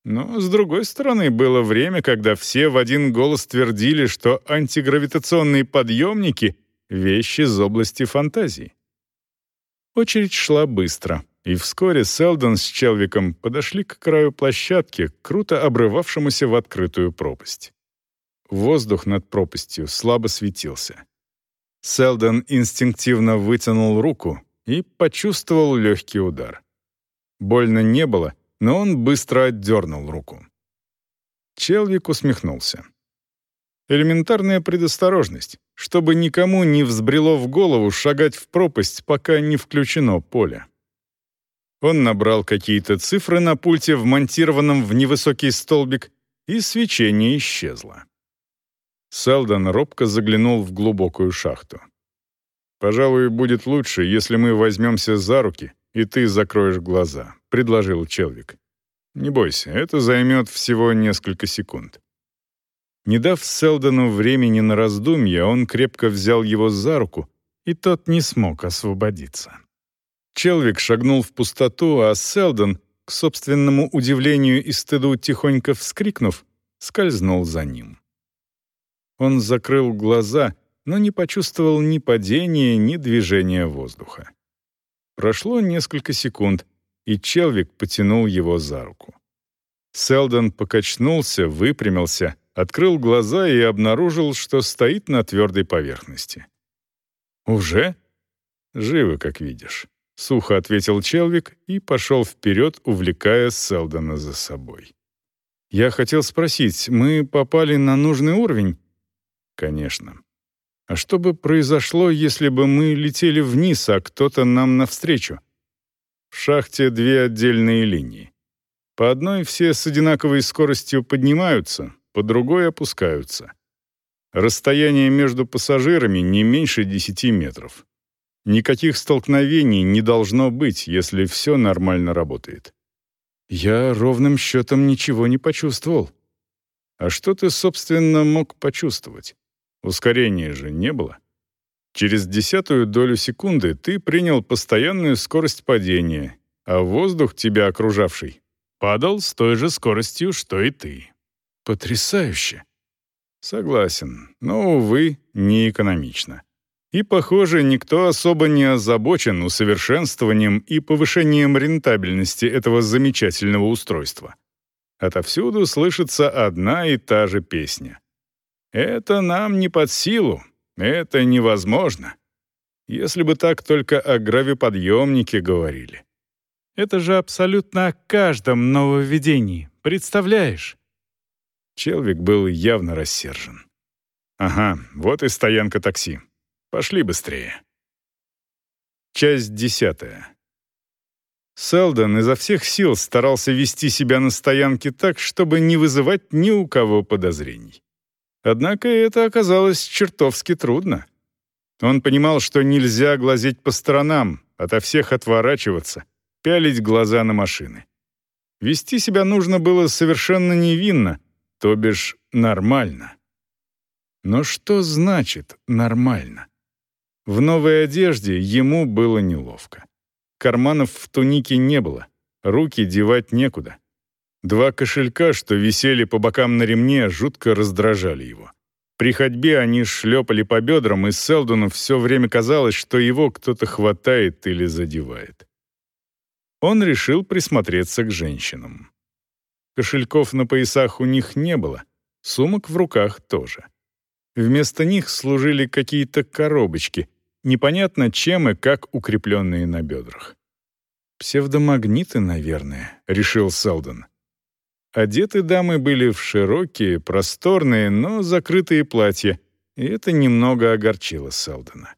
Но, с другой стороны, было время, когда все в один голос твердили, что антигравитационные подъемники вещи из области фантазии. Очередь шла быстро, и вскоре Селдон с Челвиком подошли к краю площадки, круто обрывавшемуся в открытую пропасть. Воздух над пропастью слабо светился. Селдон инстинктивно вытянул руку и почувствовал легкий удар. Больно не было, но он быстро отдернул руку. Челвик усмехнулся. Элементарная предосторожность, чтобы никому не взбрело в голову шагать в пропасть, пока не включено поле. Он набрал какие-то цифры на пульте, вмонтированном в невысокий столбик, и свечение исчезло. Селдон робко заглянул в глубокую шахту. «Пожалуй, будет лучше, если мы возьмемся за руки, и ты закроешь глаза», — предложил Челвик. «Не бойся, это займет всего несколько секунд». Не дав Селдону времени на раздумья, он крепко взял его за руку, и тот не смог освободиться. Челвик шагнул в пустоту, а Селдон, к собственному удивлению и стыду тихонько вскрикнув, скользнул за ним. Он закрыл глаза, но не почувствовал ни падения, ни движения воздуха. Прошло несколько секунд, и Челвик потянул его за руку. Селдон покачнулся, выпрямился, открыл глаза и обнаружил, что стоит на твердой поверхности. «Уже?» «Живы, как видишь», — сухо ответил Челвик и пошел вперед, увлекая Селдона за собой. «Я хотел спросить, мы попали на нужный уровень?» «Конечно. А что бы произошло, если бы мы летели вниз, а кто-то нам навстречу?» В шахте две отдельные линии. По одной все с одинаковой скоростью поднимаются, по другой опускаются. Расстояние между пассажирами не меньше 10 метров. Никаких столкновений не должно быть, если все нормально работает. Я ровным счетом ничего не почувствовал. А что ты, собственно, мог почувствовать? Ускорения же не было. Через десятую долю секунды ты принял постоянную скорость падения, а воздух, тебя окружавший, падал с той же скоростью, что и ты. Потрясающе. Согласен, но, увы, не экономично. И, похоже, никто особо не озабочен усовершенствованием и повышением рентабельности этого замечательного устройства. Отовсюду слышится одна и та же песня. Это нам не под силу, это невозможно. Если бы так только о гравиподъемнике говорили. Это же абсолютно о каждом нововведении, представляешь? Челвик был явно рассержен. «Ага, вот и стоянка такси. Пошли быстрее». Часть десятая. Селдон изо всех сил старался вести себя на стоянке так, чтобы не вызывать ни у кого подозрений. Однако это оказалось чертовски трудно. Он понимал, что нельзя глазеть по сторонам, ото всех отворачиваться, пялить глаза на машины. Вести себя нужно было совершенно невинно, то бишь нормально. Но что значит «нормально»? В новой одежде ему было неловко. Карманов в тунике не было, руки девать некуда. Два кошелька, что висели по бокам на ремне, жутко раздражали его. При ходьбе они шлепали по бедрам, и Селдону все время казалось, что его кто-то хватает или задевает. Он решил присмотреться к женщинам. Кошельков на поясах у них не было, сумок в руках тоже. Вместо них служили какие-то коробочки, непонятно чем и как укрепленные на бедрах. «Псевдомагниты, наверное», — решил Селдон. Одеты дамы были в широкие, просторные, но закрытые платья, и это немного огорчило Селдона.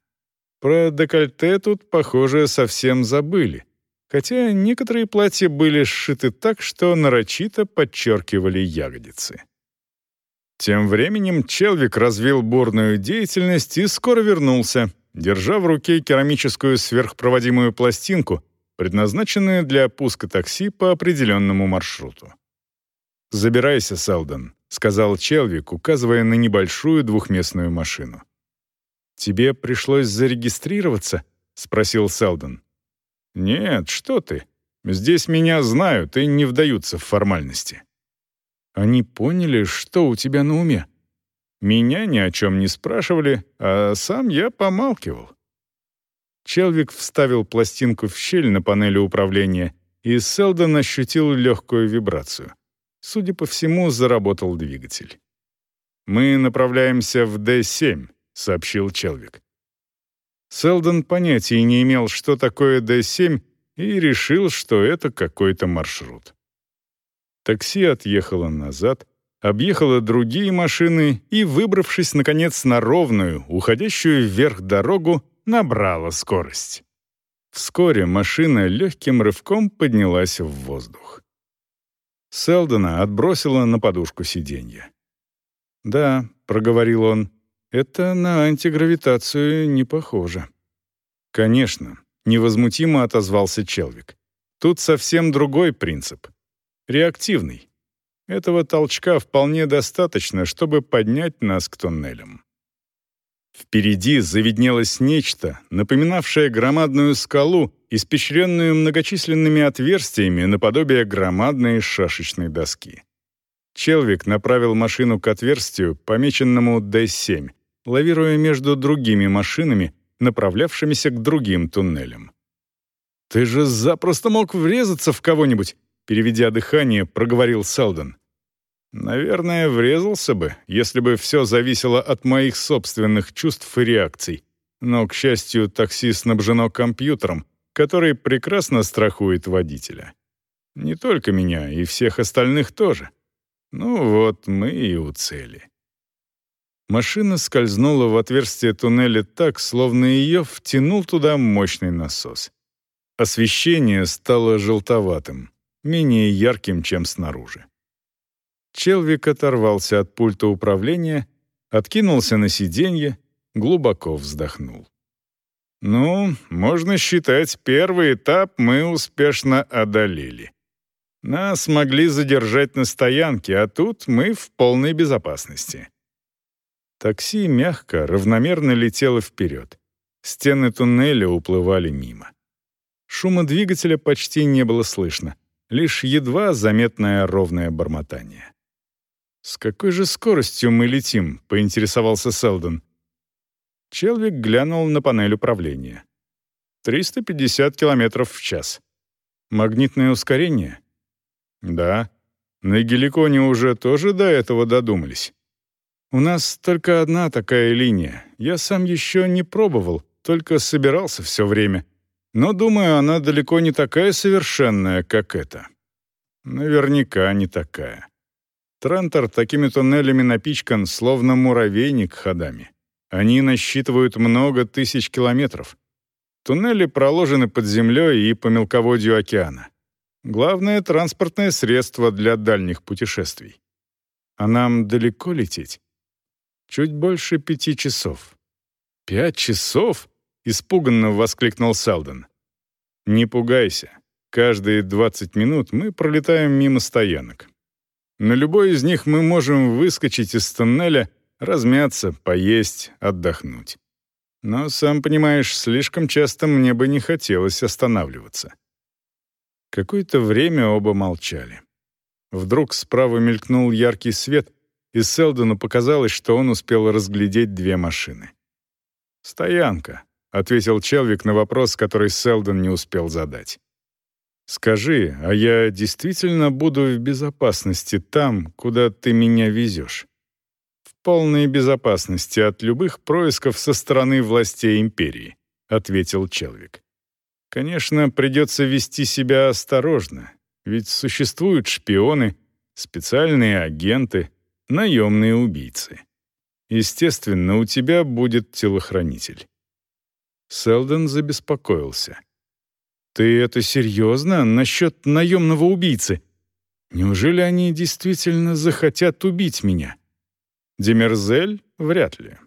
Про декольте тут, похоже, совсем забыли, хотя некоторые платья были сшиты так, что нарочито подчеркивали ягодицы. Тем временем Челвик развил бурную деятельность и скоро вернулся, держа в руке керамическую сверхпроводимую пластинку, предназначенную для пуска такси по определенному маршруту. «Забирайся, Селдон», — сказал Челвик, указывая на небольшую двухместную машину. «Тебе пришлось зарегистрироваться?» — спросил Селдон. «Нет, что ты. Здесь меня знают и не вдаются в формальности». «Они поняли, что у тебя на уме?» Меня ни о чем не спрашивали, а сам я помалкивал. Челвик вставил пластинку в щель на панели управления, и Селдон ощутил легкую вибрацию. Судя по всему, заработал двигатель. «Мы направляемся в Д-7», — сообщил Челвик. Селдон понятия не имел, что такое Д-7, и решил, что это какой-то маршрут. Такси отъехало назад, объехало другие машины и, выбравшись, наконец, на ровную, уходящую вверх дорогу, набрала скорость. Вскоре машина легким рывком поднялась в воздух. Селдона отбросила на подушку сиденья. «Да», — проговорил он, — «это на антигравитацию не похоже». «Конечно», — невозмутимо отозвался Челвик. «Тут совсем другой принцип. Реактивный. Этого толчка вполне достаточно, чтобы поднять нас к туннелям». Впереди завиднелось нечто, напоминавшее громадную скалу, испещренную многочисленными отверстиями наподобие громадной шашечной доски. Челвик направил машину к отверстию, помеченному D7, лавируя между другими машинами, направлявшимися к другим туннелям. «Ты же запросто мог врезаться в кого-нибудь», переведя дыхание, проговорил Селдон. Наверное, врезался бы, если бы все зависело от моих собственных чувств и реакций. Но, к счастью, такси снабжено компьютером, который прекрасно страхует водителя. Не только меня, и всех остальных тоже. Ну вот, мы и у цели. Машина скользнула в отверстие туннеля так, словно ее втянул туда мощный насос. Освещение стало желтоватым, менее ярким, чем снаружи. Челвик оторвался от пульта управления, откинулся на сиденье, глубоко вздохнул. «Ну, можно считать, первый этап мы успешно одолели. Нас могли задержать на стоянке, а тут мы в полной безопасности». Такси мягко, равномерно летело вперед. Стены туннеля уплывали мимо. Шума двигателя почти не было слышно, лишь едва заметное ровное бормотание. «С какой же скоростью мы летим?» — поинтересовался Селдон. Челвик глянул на панель управления. «350 километров в час. Магнитное ускорение?» «Да. На Геликоне уже тоже до этого додумались». У нас только одна такая линия. Я сам еще не пробовал, только собирался все время. Но, думаю, она далеко не такая совершенная, как эта. Наверняка не такая. Трантор такими туннелями напичкан, словно муравейник ходами. Они насчитывают много тысяч километров. Туннели проложены под землей и по мелководью океана. Главное — транспортное средство для дальних путешествий. А нам далеко лететь? Чуть больше пяти часов. «Пять часов?» — испуганно воскликнул Салден. «Не пугайся. Каждые 20 минут мы пролетаем мимо стоянок. На любой из них мы можем выскочить из тоннеля, размяться, поесть, отдохнуть. Но, сам понимаешь, слишком часто мне бы не хотелось останавливаться». Какое-то время оба молчали. Вдруг справа мелькнул яркий свет, и Селдону показалось, что он успел разглядеть две машины. «Стоянка», — ответил Челвик на вопрос, который Селдон не успел задать. «Скажи, а я действительно буду в безопасности там, куда ты меня везешь?» «В полной безопасности от любых происков со стороны властей империи», — ответил Челвик. «Конечно, придется вести себя осторожно, ведь существуют шпионы, специальные агенты, наемные убийцы. Естественно, у тебя будет телохранитель». Селдон забеспокоился. «Ты это серьезно? Насчет наемного убийцы? Неужели они действительно захотят убить меня?» «Демерзель? Вряд ли.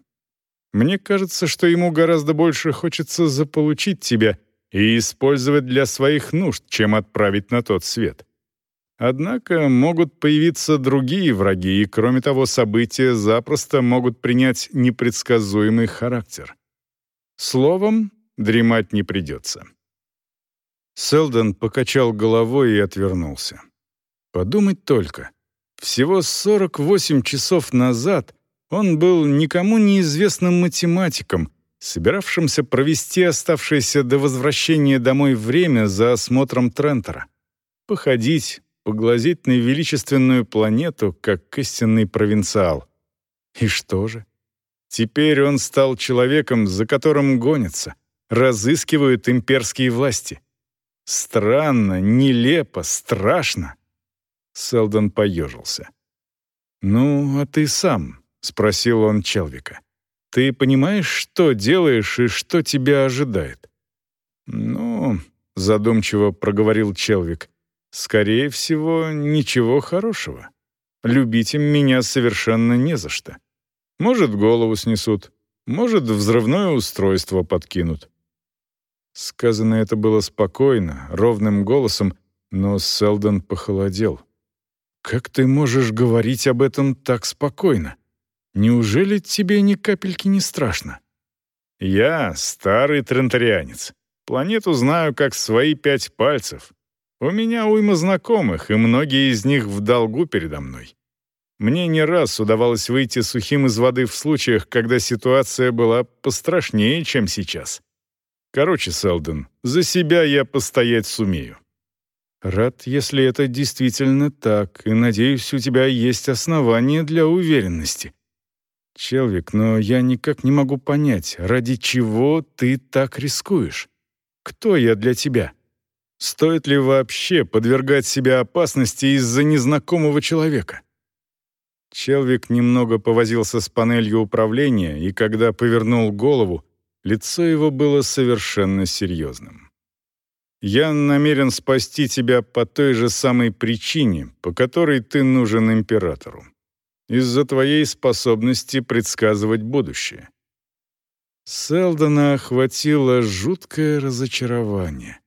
Мне кажется, что ему гораздо больше хочется заполучить тебя и использовать для своих нужд, чем отправить на тот свет. Однако могут появиться другие враги, и, кроме того, события запросто могут принять непредсказуемый характер. Словом, дремать не придется. Селдон покачал головой и отвернулся. Подумать только. Всего 48 часов назад он был никому неизвестным математиком, собиравшимся провести оставшееся до возвращения домой время за осмотром Трентера. Походить, поглазеть на величественную планету, как истинный провинциал. И что же? Теперь он стал человеком, за которым гонятся, разыскивают имперские власти. Странно, нелепо, страшно. Селдон поежился. «Ну, а ты сам?» — спросил он Челвика. «Ты понимаешь, что делаешь и что тебя ожидает?» «Ну...» — задумчиво проговорил Челвик. Скорее всего, ничего хорошего. Любить им меня совершенно не за что. Может, голову снесут, может, взрывное устройство подкинут. Сказано это было спокойно, ровным голосом, но Селдон похолодел. «Как ты можешь говорить об этом так спокойно? Неужели тебе ни капельки не страшно?» «Я старый трентарианец. Планету знаю как свои пять пальцев. У меня уйма знакомых, и многие из них в долгу передо мной. Мне не раз удавалось выйти сухим из воды в случаях, когда ситуация была пострашнее, чем сейчас. Короче, Селден, за себя я постоять сумею. Рад, если это действительно так, и надеюсь, у тебя есть основания для уверенности. Челвик, но я никак не могу понять, ради чего ты так рискуешь? Кто я для тебя? Стоит ли вообще подвергать себя опасности из-за незнакомого человека? Челвик немного повозился с панелью управления, и когда повернул голову, лицо его было совершенно серьезным. «Я намерен спасти тебя по той же самой причине, по которой ты нужен императору. Из-за твоей способности предсказывать будущее». Селдона охватило жуткое разочарование.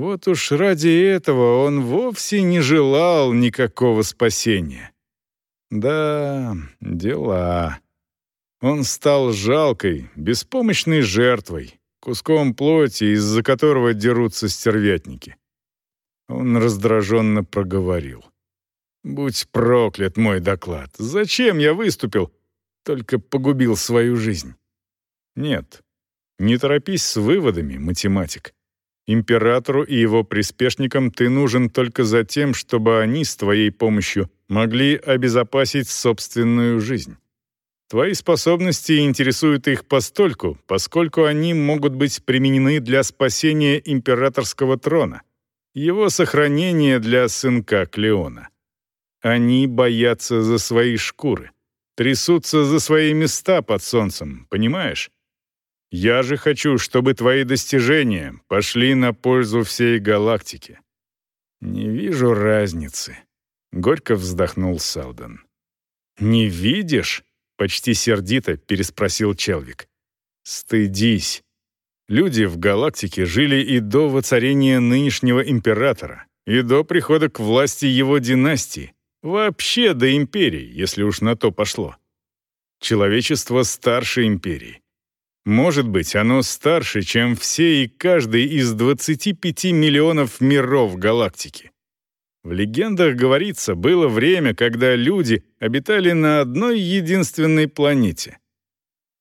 Вот уж ради этого он вовсе не желал никакого спасения. Да, дела. Он стал жалкой, беспомощной жертвой, куском плоти, из-за которого дерутся стервятники. Он раздраженно проговорил. «Будь проклят мой доклад! Зачем я выступил? Только погубил свою жизнь». «Нет, не торопись с выводами, математик. Императору и его приспешникам ты нужен только за тем, чтобы они с твоей помощью могли обезопасить собственную жизнь. Твои способности интересуют их постольку, поскольку они могут быть применены для спасения императорского трона, его сохранения для сынка Клеона. Они боятся за свои шкуры, трясутся за свои места под солнцем, понимаешь? Я же хочу, чтобы твои достижения пошли на пользу всей галактике. Не вижу разницы, горько вздохнул Салден. Не видишь? Почти сердито переспросил Челвик. «Стыдись. Люди в галактике жили и до воцарения нынешнего императора, и до прихода к власти его династии, вообще до империи, если уж на то пошло. Человечество старше империи. Может быть, оно старше, чем все и каждый из 25 миллионов миров галактики. В легендах говорится, было время, когда люди обитали на одной единственной планете.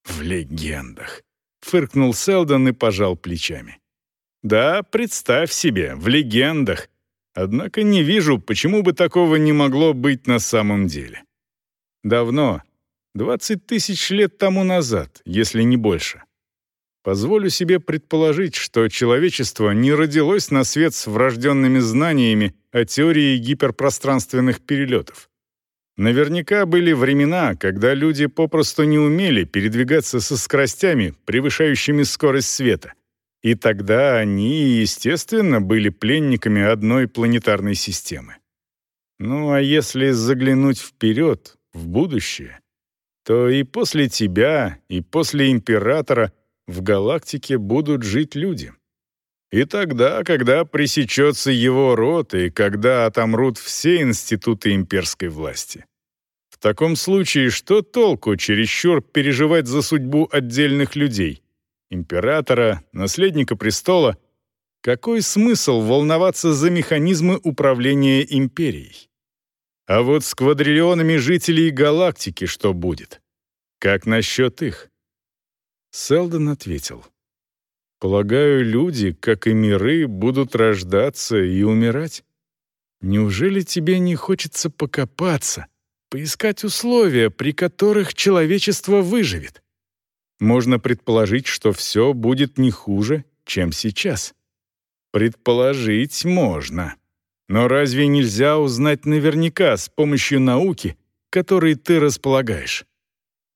В легендах. Фыркнул Селдон и пожал плечами. Да, представь себе, в легендах. Однако не вижу, почему бы такого не могло быть на самом деле. Давно, 20 тысяч лет тому назад, если не больше. Позволю себе предположить, что человечество не родилось на свет с врожденными знаниями о теории гиперпространственных перелетов. Наверняка были времена, когда люди попросту не умели передвигаться со скоростями, превышающими скорость света. И тогда они, естественно, были пленниками одной планетарной системы. Ну а если заглянуть вперед, в будущее, то и после тебя, и после императора в галактике будут жить люди. И тогда, когда пресечется его род, и когда отомрут все институты имперской власти. В таком случае, что толку чересчур переживать за судьбу отдельных людей? Императора, наследника престола? Какой смысл волноваться за механизмы управления империей? А вот с квадриллионами жителей галактики что будет? Как насчет их? Селдон ответил. «Полагаю, люди, как и миры, будут рождаться и умирать. Неужели тебе не хочется покопаться, поискать условия, при которых человечество выживет? Можно предположить, что все будет не хуже, чем сейчас. Предположить можно. Но разве нельзя узнать наверняка с помощью науки, которой ты располагаешь?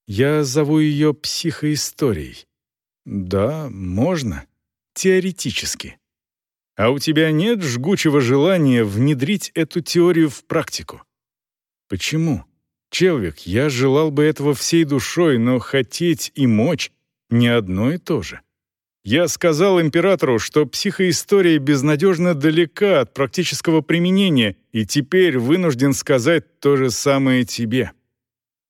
Я зову ее психоисторией. Да, можно. Теоретически. А у тебя нет жгучего желания внедрить эту теорию в практику? Почему? Челвик, я желал бы этого всей душой, но хотеть и мочь — не одно и то же. Я сказал императору, что психоистория безнадежно далека от практического применения, и теперь вынужден сказать то же самое тебе.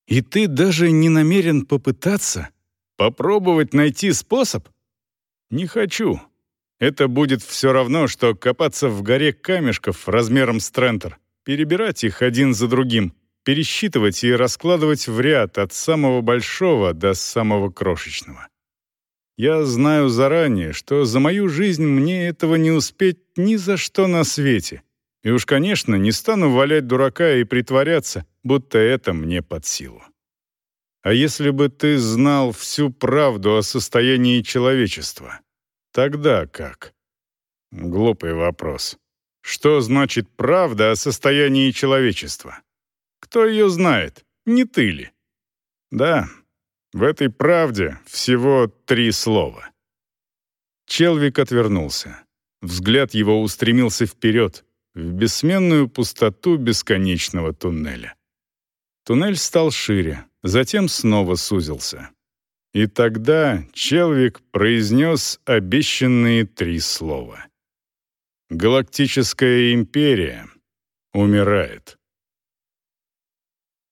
И ты даже не намерен попытаться? Попробовать найти способ? Не хочу. Это будет все равно, что копаться в горе камешков размером с Трентер, перебирать их один за другим, пересчитывать и раскладывать в ряд от самого большого до самого крошечного. Я знаю заранее, что за мою жизнь мне этого не успеть ни за что на свете — и уж, конечно, не стану валять дурака и притворяться, будто это мне под силу. А если бы ты знал всю правду о состоянии человечества, тогда как? Глупый вопрос. Что значит правда о состоянии человечества? Кто ее знает? Не ты ли? Да, в этой правде всего три слова. Челвик отвернулся. Взгляд его устремился вперед, в бессменную пустоту бесконечного туннеля. Туннель стал шире, затем снова сузился. И тогда Челвик произнес обещанные три слова. «Галактическая империя умирает».